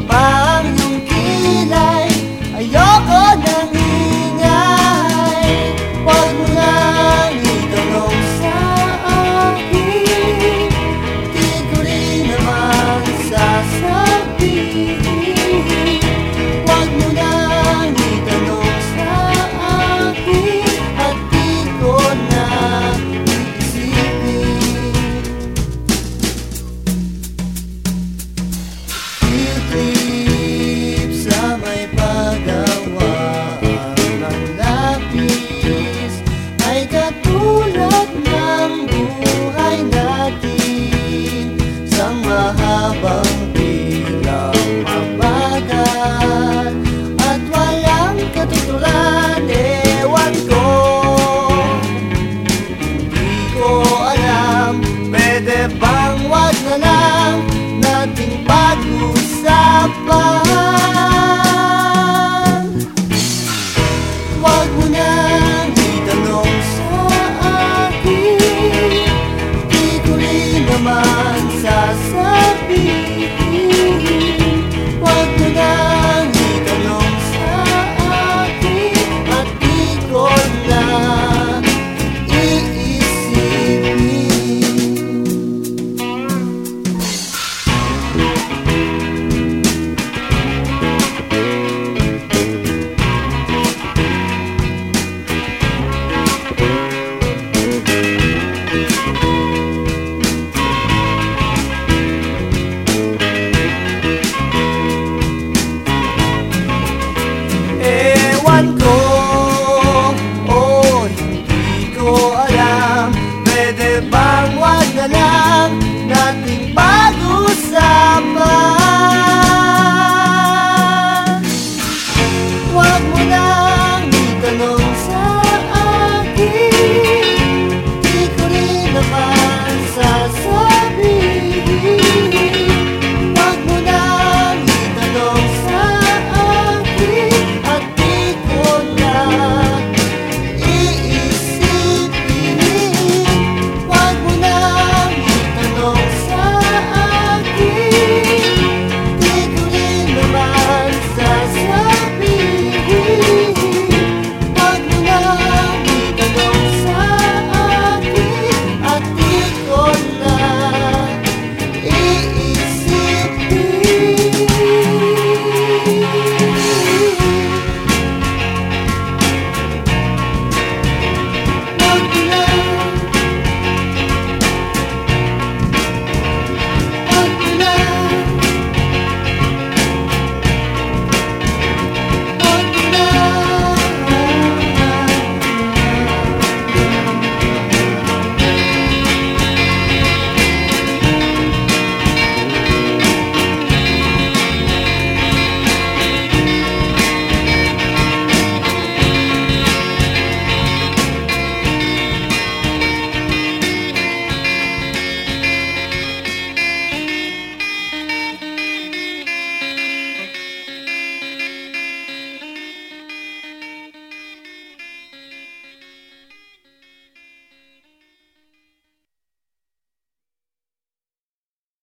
goodbye.